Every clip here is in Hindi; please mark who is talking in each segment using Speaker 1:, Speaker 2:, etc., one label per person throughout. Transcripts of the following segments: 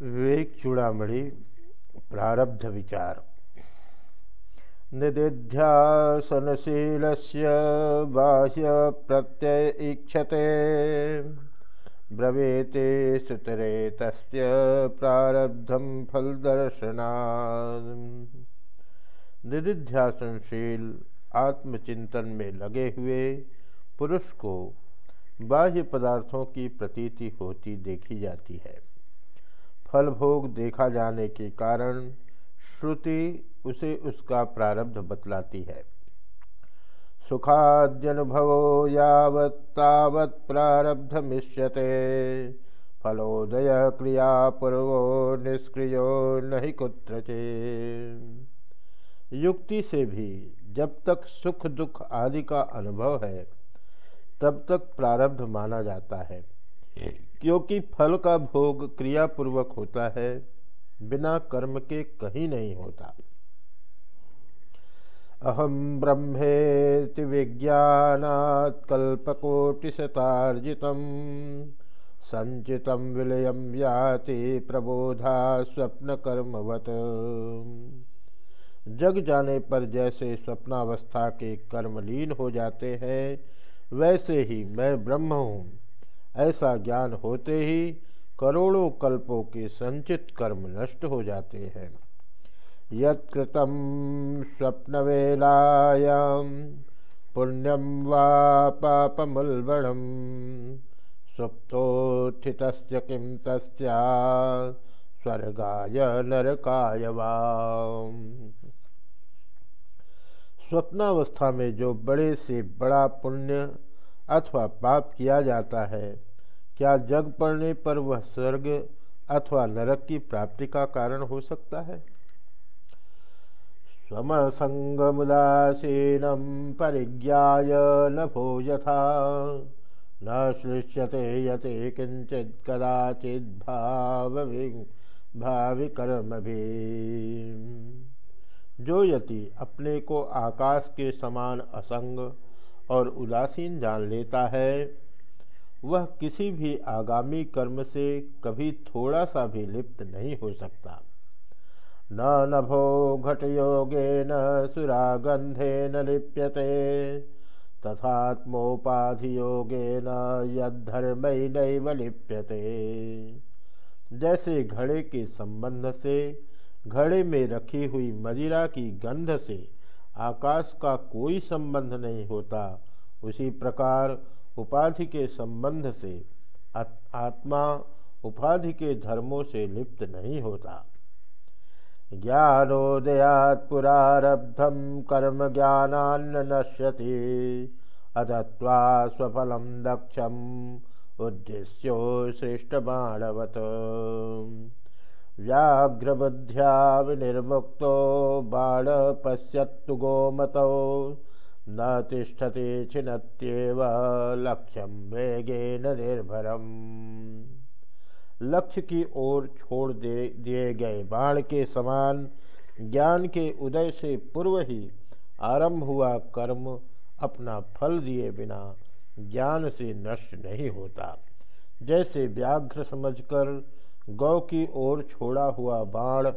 Speaker 1: विवेक चूड़ामणि प्रारब्ध विचार निदिध्यासनशील बाह्य प्रत्यय इक्षते ब्रवीते सुतरे तस्य प्रारब्धम फलदर्शना निदिध्यासनशील आत्मचिंतन में लगे हुए पुरुष को बाह्य पदार्थों की प्रतीति होती देखी जाती है। फल भोग देखा जाने के कारण श्रुति उसे उसका प्रारब्ध बतलाती है। सुखाद्यनुभवो यावत् प्रारब्ध मिश्यते फलोदय क्रिया पूर्वो निष्क्रियो नहीं कुत्र युक्ति से भी जब तक सुख दुख आदि का अनुभव है, तब तक प्रारब्ध माना जाता है। क्योंकि फल का भोग क्रियापूर्वक होता है, बिना कर्म के कहीं नहीं होता। अहम ब्रह्मेति विज्ञानात् कल्पकोटिशतार्जित संचित विलयम याति प्रबोधा स्वप्न कर्मवत जग जाने पर जैसे स्वप्नावस्था के कर्म लीन हो जाते हैं, वैसे ही मैं ब्रह्म हूँ। ऐसा ज्ञान होते ही करोड़ों कल्पों के संचित कर्म नष्ट हो जाते हैं। यत्कृतम स्वप्न वेलायाम पुण्यम वा पापमुलबणम सुप्तोत्थित किम स्वर्गाय नरकाय स्वप्नावस्था में जो बड़े से बड़ा पुण्य अथवा पाप किया जाता है क्या जग पड़ने पर वह स्वर्ग अथवा नरक की प्राप्ति का कारण हो सकता है? स्वम संगमुदासीनम परिज्ञाय नभो यथा। न श्लिष्यते यते किंचित कदाचित भाव भावि कर्म भी जो यति अपने को आकाश के समान असंग और उदासीन जान लेता है वह किसी भी आगामी कर्म से कभी थोड़ा सा भी लिप्त नहीं हो सकता। न नभो घट योगे न सुरागंधे न लिप्यते, तथात्मोपाधि योगे न यधर्मय नैव लिप्यते। जैसे घड़े के संबंध से, घड़े में रखी हुई मदिरा की गंध से आकाश का कोई संबंध नहीं होता, उसी प्रकार उपाधि के संबंध से आत्मा उपाधि के धर्मों से लिप्त नहीं होता। ज्ञानोदयात पुरारब्धम कर्म ज्ञानान्न नश्यति अदत्वा स्वफलम दक्षम उद्देश्यो श्रेष्ठ बाणवत व्याघ्रबुद्ध्या विनिर्मुक्तो बाण पश्यत्तु गोमतौ न तिष्ठति छिन्नत्येव लक्ष्यम वेगेन निर्भरम। लक्ष्य की ओर छोड़ दे, दिए गए बाण के समान ज्ञान के उदय से पूर्व ही आरंभ हुआ कर्म अपना फल दिए बिना ज्ञान से नष्ट नहीं होता। जैसे व्याघ्र समझकर गौ की ओर छोड़ा हुआ बाण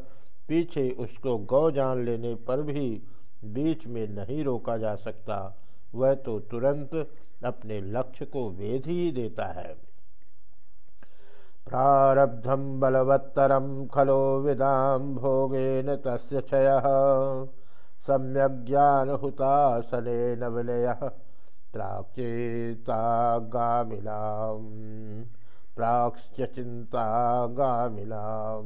Speaker 1: पीछे उसको गौ जान लेने पर भी बीच में नहीं रोका जा सकता, वह तो तुरंत अपने लक्ष्य को वेध ही देता है। प्रारब्धम बलवत्तरम खलो विदाम भोगेन तस्य क्षय सम्यक ज्ञान हुतासने न विलय प्राक्चेतागामिलाम चिंता गामिलाम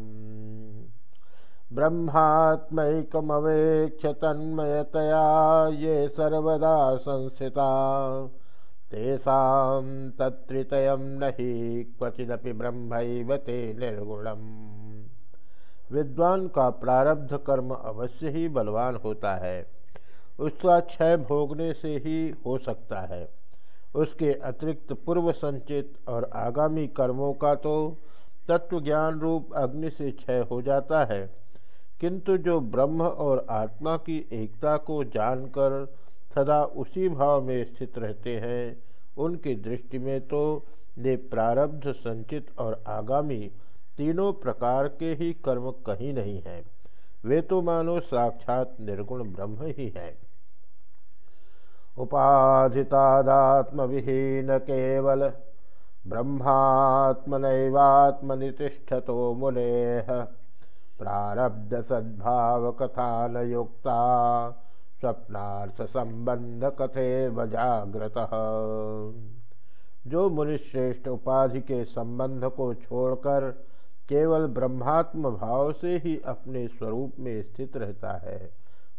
Speaker 1: ब्रह्मात्मैकमवेक्ष तन्मयतया ये सर्वदा संस्थिता। तेषां तत्त्रितयं न हि क्वचिदपि ब्रह्मैव ते निर्गुणम्। विद्वान का प्रारब्ध कर्म अवश्य ही बलवान होता है। उसका क्षय भोगने से ही हो सकता है। उसके अतिरिक्त पूर्व संचित और आगामी कर्मों का तो तत्व ज्ञान रूप अग्नि से क्षय हो जाता है। किंतु जो ब्रह्म और आत्मा की एकता को जानकर सदा उसी भाव में स्थित रहते हैं, उनकी दृष्टि में तो वे प्रारब्ध, संचित और आगामी तीनों प्रकार के ही कर्म कहीं नहीं हैं। वे तो मानो साक्षात निर्गुण ब्रह्म ही है। उपाधितादात्म विहीन केवल ब्रह्मात्मनैवात्मनितिष्ठतो मुने प्रारब्ध सद्भाव कथा न स्वप्नार्थ संबंध कथे बजाग्रत जो मुनिश्रेष्ठ उपाधि के संबंध को छोड़कर केवल ब्रह्मात्म भाव से ही अपने स्वरूप में स्थित रहता है,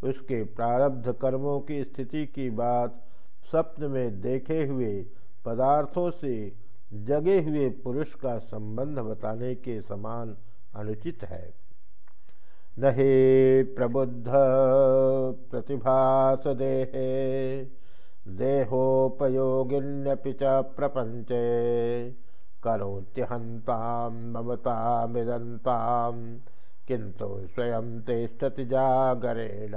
Speaker 1: उसके प्रारब्ध कर्मों की स्थिति की बात स्वप्न में देखे हुए पदार्थों से जगे हुए पुरुष का संबंध बताने के समान अनुचित है। न प्रबुद्ध प्रतिभास देहे देहोपयोगिन्यपि च प्रपञ्चे। करोत्यहन्तां ममतामिदन्तां किंतु स्वयं तिष्ठति जागरेण।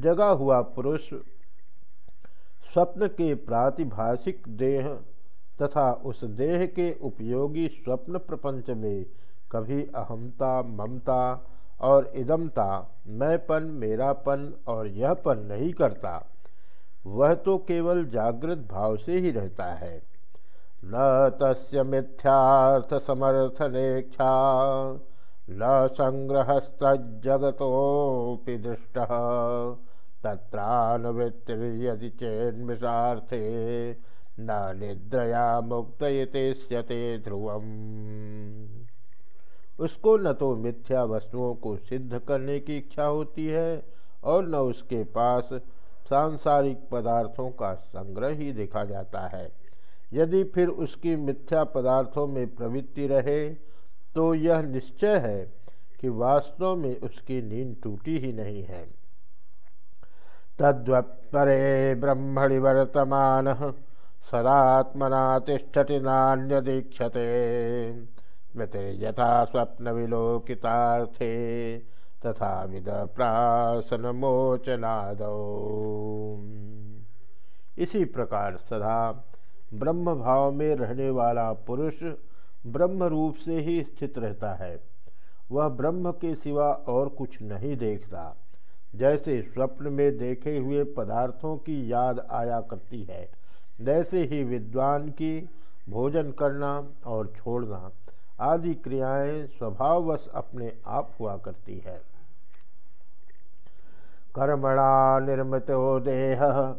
Speaker 1: जगा हुआ पुरुष स्वप्न के प्रातिभाषिक देह तथा उस देह के उपयोगी स्वप्न प्रपंच में कभी अहमता ममता और इदमता, मैंपन, मेरापन और यहपन नहीं करता। वह तो केवल जागृत भाव से ही रहता है। न तस्य मिथ्यार्थ समर्थनेक्षा न संग्रहस्तजगतोपि दृष्ट, तत्रानुवृत्तिर्यदि चेन्मृषार्थे, न निद्रया मुक्तयते ध्रुवम्। उसको न तो मिथ्या वस्तुओं को सिद्ध करने की इच्छा होती है और न उसके पास सांसारिक पदार्थों का संग्रह ही देखा जाता है। यदि फिर उसकी मिथ्या पदार्थों में प्रवृत्ति रहे तो यह निश्चय है कि वास्तव में उसकी नींद टूटी ही नहीं है। तद्वत्परे ब्रह्मणि वर्तमान सदात्मना तिष्ठति नान्य दीक्षते स्मृति यथा स्वप्न विलोकितार्थे तथा विद प्रासन मोचनाद इसी प्रकार सदा ब्रह्म भाव में रहने वाला पुरुष ब्रह्म रूप से ही स्थित रहता है। वह ब्रह्म के सिवा और कुछ नहीं देखता। जैसे स्वप्न में देखे हुए पदार्थों की याद आया करती है, वैसे ही विद्वान की भोजन करना और छोड़ना आदि क्रियाएँ स्वभाववश अपने आप हुआ करती है। कर्मणा निर्मित देह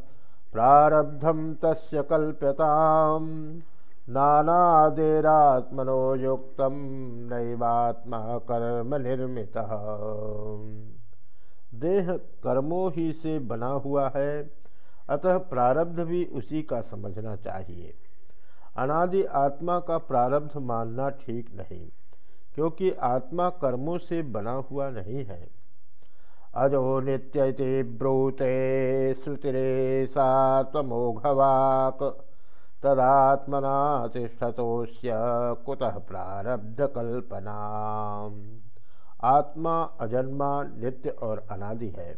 Speaker 1: प्रारब्धम तस्य कल्प्यताम नानादेरात्मनो युक्त नैवात्मा कर्म निर्मित। देह कर्मों ही से बना हुआ है, अतः प्रारब्ध भी उसी का समझना चाहिए। अनादि आत्मा का प्रारब्ध मानना ठीक नहीं, क्योंकि आत्मा कर्मों से बना हुआ नहीं है। अजो नित्य ब्रूते श्रुतिरे सात्मोघवाक तदात्मना तिष्ठतोष्य कुतः प्रारब्ध कल्पना आत्मा अजन्मा, नित्य और अनादि है।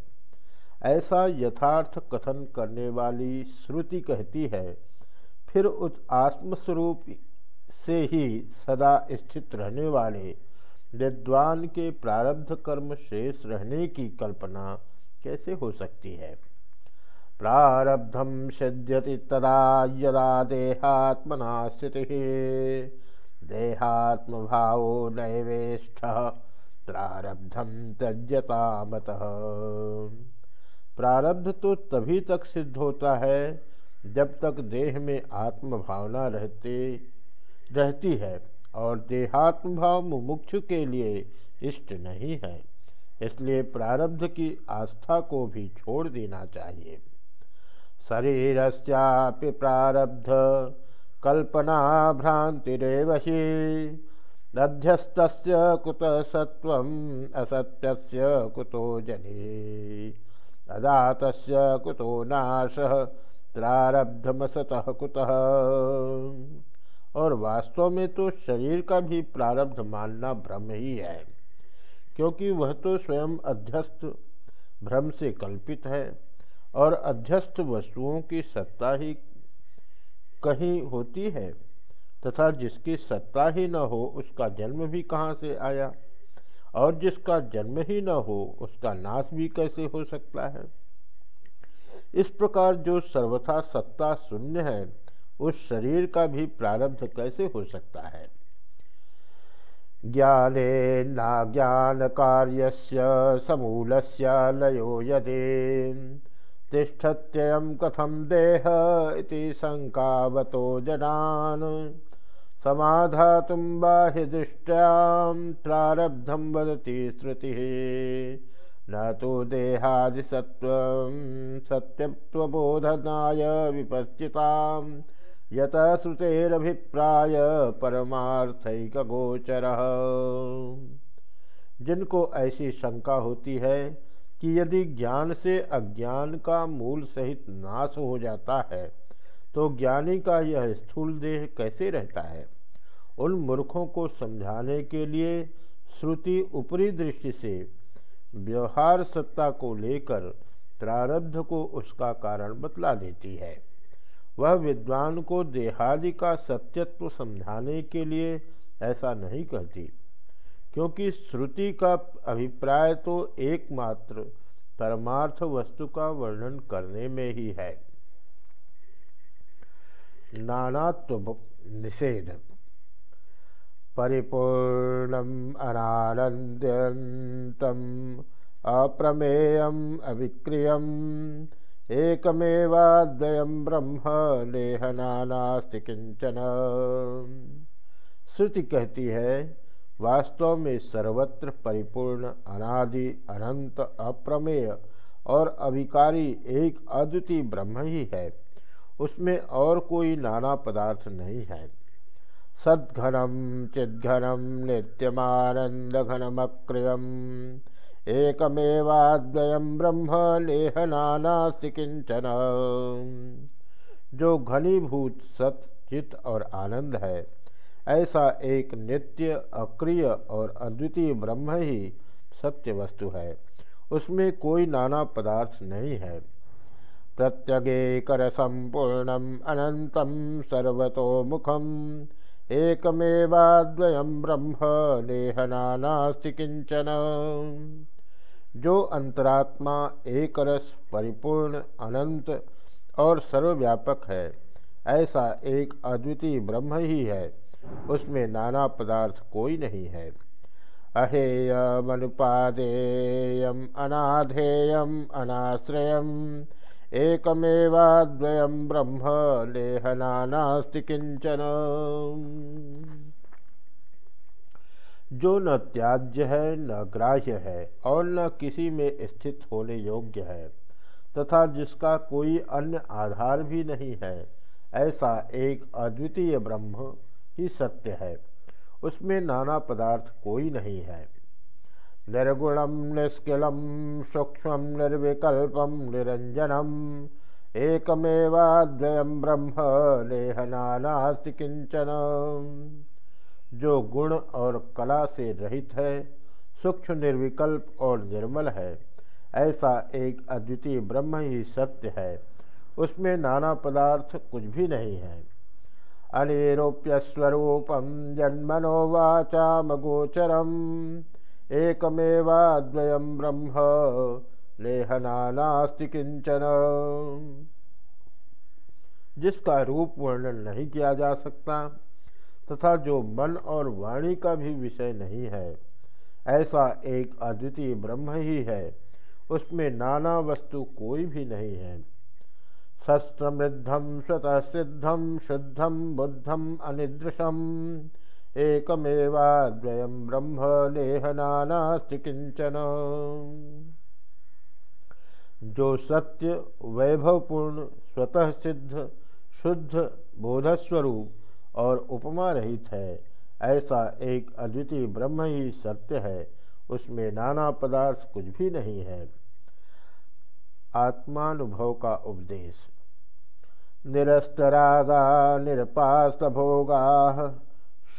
Speaker 1: ऐसा यथार्थ कथन करने वाली श्रुति कहती है फिर उस आत्मस्वरूप से ही सदा स्थित रहने वाले विद्वान के प्रारब्ध कर्म शेष रहने की कल्पना कैसे हो सकती है? प्रारब्धम सिद्ध्यति तदा यदा देहात्मना स्थिति देहात्म भाव नैवेष्ठ प्रारब्धम त्यजता मत प्रारब्ध तो तभी तक सिद्ध होता है जब तक देह में आत्म भावना रहते, रहती है और देहात्म भाव मुमुक्षु के लिए इष्ट नहीं है, इसलिए प्रारब्ध की आस्था को भी छोड़ देना चाहिए। शरीर प्रारब्ध, कल्पना भ्रांतिरव ही अध्यस्त कुत सत्व असत्य कुतो जने अदात कुतो नाश प्रारब्धमसतः कुतः। और वास्तव में तो शरीर का भी प्रारब्ध मानना भ्रम ही है, क्योंकि वह तो स्वयं अध्यस्त भ्रम से कल्पित है और अध्यस्त वस्तुओं की सत्ता ही कहीं होती है तथा जिसकी सत्ता ही न हो उसका जन्म भी कहाँ से आया और जिसका जन्म ही न हो उसका नाश भी कैसे हो सकता है। इस प्रकार जो सर्वथा सत्ता शून्य है, उस शरीर का भी प्रारब्ध कैसे हो सकता है? ज्ञाने ज्ञान कार्य समूल लयो यदि। तिष्ठत्ययं कथम देह इति शङ्कावतो जनान्। समाधातुं बाह्यदृष्ट्यां प्रारब्धं वदति श्रुतिः। न तो देहादिसत्त्वं सत्यत्वबोधनाय विपश्चितां यत श्रुतेरभिप्राय परमार्थैकगोचरः। जिनको ऐसी शंका होती है कि यदि ज्ञान से अज्ञान का मूल सहित नाश हो जाता है तो ज्ञानी का यह स्थूल देह कैसे रहता है? उन मूर्खों को समझाने के लिए श्रुति ऊपरी दृष्टि से व्यवहार सत्ता को लेकर प्रारब्ध को उसका कारण बतला देती है। वह विद्वान को देहादि का सत्यत्व समझाने के लिए ऐसा नहीं कहती, क्योंकि श्रुति का अभिप्राय तो एकमात्र परमार्थ वस्तु का वर्णन करने में ही है। नानात्व निषेध। परिपूर्णम अनानंदम अप्रमेयम अविक्रियम एकमेवाद्वयम ब्रह्म लेहनानास्ति किंचन श्रुति कहती है, वास्तव में सर्वत्र परिपूर्ण, अनादि, अनंत, अप्रमेय और अभिकारी एक अद्वितीय ब्रह्म ही है। उसमें और कोई नाना पदार्थ नहीं है। सद्घनम चिद्घनम नित्यमानंद घनमक्रियम एकमेवाद्वयम ब्रह्म लेह नानास्ति किंचन जो घनीभूत, सत चित और आनंद है, ऐसा एक नित्य, अक्रिय और अद्वितीय ब्रह्म ही सत्य वस्तु है। उसमें कोई नाना पदार्थ नहीं है। प्रत्यगेकर संपूर्णम अनंतम सर्वतोमुखम। एकमेवाद्वयम ब्रह्म नेहनानास्ति किंचन जो अंतरात्मा एक रस परिपूर्ण, अनंत और सर्वव्यापक है, ऐसा एक अद्वितीय ब्रह्म ही है, उसमें नाना पदार्थ कोई नहीं है। अहेयमनुपादेयम, अनाधेयम, अनाश्रयम एकमेवाद्वयम ब्रह्म लेहनानास्ति किंचन जो न त्याज्य है, न ग्राह्य है, और न किसी में स्थित होने योग्य है, तथा जिसका कोई अन्य आधार भी नहीं है, ऐसा एक अद्वितीय ब्रह्म ही सत्य है। उसमें नाना पदार्थ कोई नहीं है। निर्गुणम निष्किलम सूक्ष्म निर्विकल्पम निरंजनम एकमेवाद्वयम ब्रह्म नेह नानास्ति किंचन जो गुण और कला से रहित है, सूक्ष्म, निर्विकल्प और निर्मल है, ऐसा एक अद्वितीय ब्रह्म ही सत्य है। उसमें नाना पदार्थ कुछ भी नहीं है। अनिरूप्यस्वरूपं जन्मनो वाचामगोचरम्। एकमेवाद्वयं ब्रह्म लेहना नास्ति किंचन जिसका रूप वर्णन नहीं किया जा सकता, तथा जो मन और वाणी का भी विषय नहीं है, ऐसा एक अद्वितीय ब्रह्म ही है, उसमें नाना वस्तु कोई भी नहीं है। सस्मृद्धम स्वतः सिद्धम शुद्धम बुद्धम अनिदृशम एकमेवाद्वयम ब्रह्म नेहनानास्ति किंचन जो सत्य वैभवपूर्ण, स्वतः सिद्ध, शुद्ध, बोधस्वरूप और उपमा रहित है, ऐसा एक अद्वितीय ब्रह्म ही सत्य है, उसमें नाना पदार्थ कुछ भी नहीं है। आत्मानुभव का उपदेश। निरस्तरागा, निरपास्तभोगा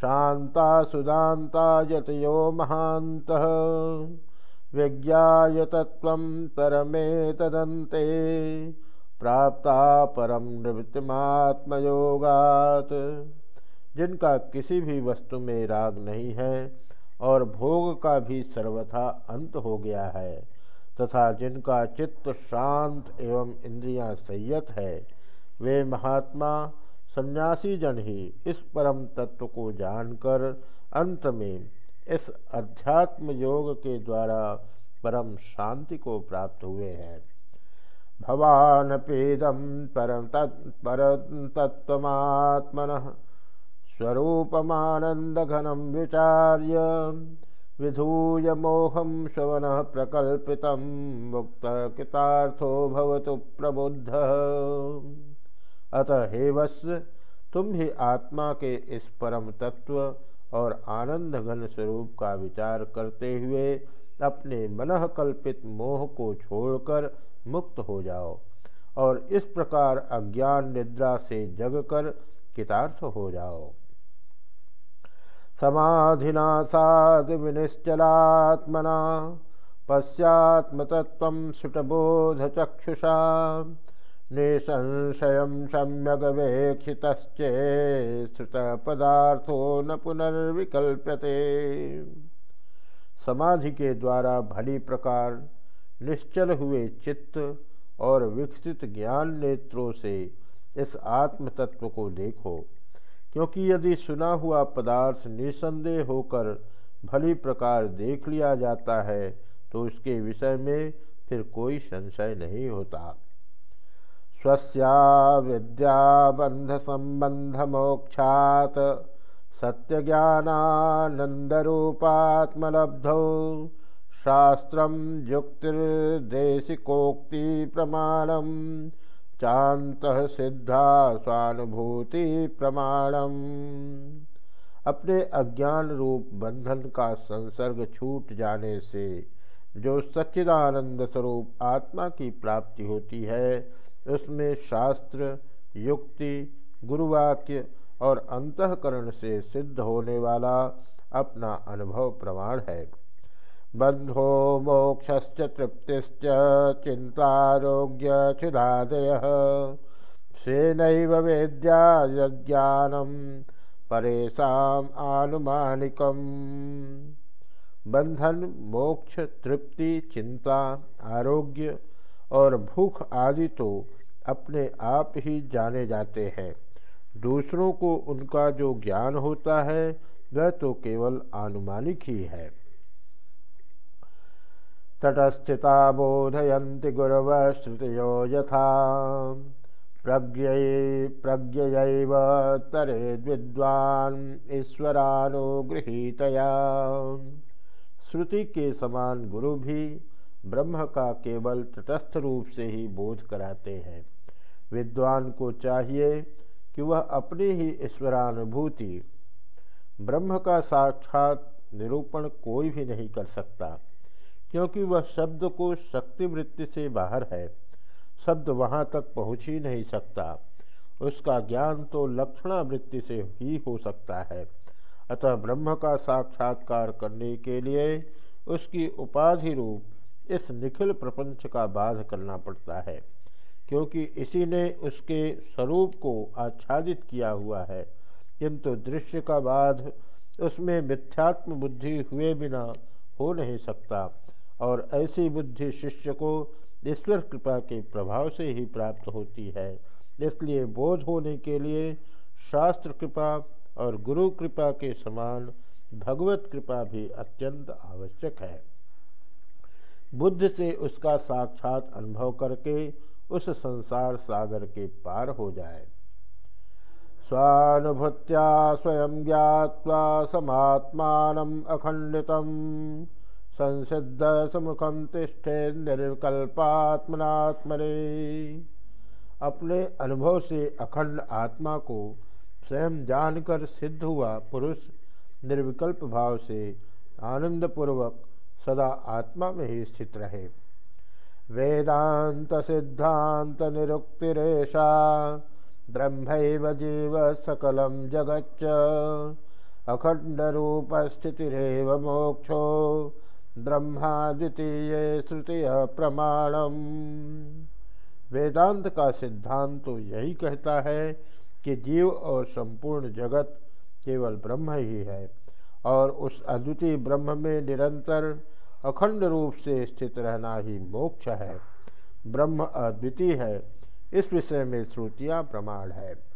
Speaker 1: शांता सुदाता यतयो तत्व परमे तदंते प्राप्ता परम निवृत्तिमात्मयोगात्। जिनका किसी भी वस्तु में राग नहीं है और भोग का भी सर्वथा अंत हो गया है, तथा जिनका चित्त शांत एवं इंद्रियाँ संयत है, वे महात्मा सन्यासी जन ही इस परम तत्व को जानकर अंत में इस अध्यात्म योग के द्वारा परम शांति को प्राप्त हुए हैं। भवान पेदम परम पर तत्वत्मन स्वरूपमानंद घनम विचार्य विधूय मोहम श्रवण प्रकल्पित मुक्त कृतार्थो भवतु प्रबुद्ध। अतः हे वत्स, तुम भी आत्मा के इस परम तत्व और आनंद घन स्वरूप का विचार करते हुए अपने मन कल्पित मोह को छोड़कर मुक्त हो जाओ और इस प्रकार अज्ञान निद्रा से जगकर कितार्थ हो जाओ। समाधिना साध विनिश्चलात्मना, पश्चात्मतत्व सुटबोध चक्षुषा निसंशय श्रुत पदार्थो न पुनर्विकल्प्यते। समाधि के द्वारा भली प्रकार, निश्चल हुए चित्त और विकसित ज्ञान नेत्रों से इस आत्म तत्व को देखो, क्योंकि यदि सुना हुआ पदार्थ निसंदेह होकर भली प्रकार देख लिया जाता है तो उसके विषय में फिर कोई संशय नहीं होता। स्वस्या विद्याबन्धसम्बन्धमोक्षात् शास्त्रं युक्तिर्देशिकोक्तिप्रमाणं। चान्तः सिद्धा स्वानुभूति प्रमाणम अपने अज्ञान रूप बंधन का संसर्ग छूट जाने से जो सच्चिदानंद स्वरूप आत्मा की प्राप्ति होती है उसमें शास्त्र, युक्ति, गुरुवाक्य और अंतकरण से सिद्ध होने वाला अपना अनुभव प्रमाण है। बंधो मोक्षश्च तृप्तिश्च चिंतारोग्य स्वेन वेद्या यज्ञानम परेशान आनुमानिकम। बंधन, मोक्ष, तृप्ति चिंता आरोग्य और भूख आदि तो अपने आप ही जाने जाते हैं। दूसरों को उनका जो ज्ञान होता है, वह तो केवल आनुमानिक ही है। तटस्थिता बोधयन्ति गुरवश्रुतयो यथा। प्रज्ञ प्रज्ञयैव तरे विद्वान ईश्वरानुगृहीतया। श्रुति के समान गुरु भी ब्रह्म का केवल तटस्थ रूप से ही बोध कराते हैं। विद्वान को चाहिए कि वह अपनी ही ईश्वरानुभूति, ब्रह्म का साक्षात निरूपण कोई भी नहीं कर सकता, क्योंकि वह शब्द को शक्ति वृत्ति से बाहर है। शब्द वहाँ तक पहुँच ही नहीं सकता। उसका ज्ञान तो लक्षणा वृत्ति से ही हो सकता है। अतः ब्रह्म का साक्षात्कार करने के लिए उसकी उपाधि रूप इस निखिल प्रपंच का बाध करना पड़ता है, क्योंकि इसी ने उसके स्वरूप को आच्छादित किया हुआ है। किंतु दृश्य का बाध उसमें मिथ्यात्म बुद्धि हुए बिना हो नहीं सकता, और ऐसी बुद्धि शिष्य को ईश्वर कृपा के प्रभाव से ही प्राप्त होती है। इसलिए बोध होने के लिए शास्त्र कृपा और गुरु कृपा के समान भगवत कृपा भी अत्यंत आवश्यक है। बुद्ध से उसका साक्षात अनुभव करके उस संसार सागर के पार हो जाए। स्वानुभूत्या स्वयं ज्ञावा समात्मान अखंडित, संसिद्ध समुखम तिष्ठे निर्विकल्पात्मनात्मने। अपने अनुभव से अखंड आत्मा को स्वयं जानकर सिद्ध हुआ पुरुष निर्विकल्प भाव से आनंदपूर्वक सदा आत्मा में ही स्थित रहे। वेदांत सिद्धांत निरुक्तिरेशा ब्रह्म जीव सकलम जगच्च। अखंड रूप स्थितिरव मोक्षो ब्रह्मा द्वितीय श्रुतिय प्रमाणम। वेदांत का सिद्धांत तो यही कहता है कि जीव और संपूर्ण जगत केवल ब्रह्म ही है और उस अद्वितीय ब्रह्म में निरंतर अखंड रूप से स्थित रहना ही मोक्ष है। ब्रह्म अद्वितीय है। इस विषय में श्रुतियाँ प्रमाण है।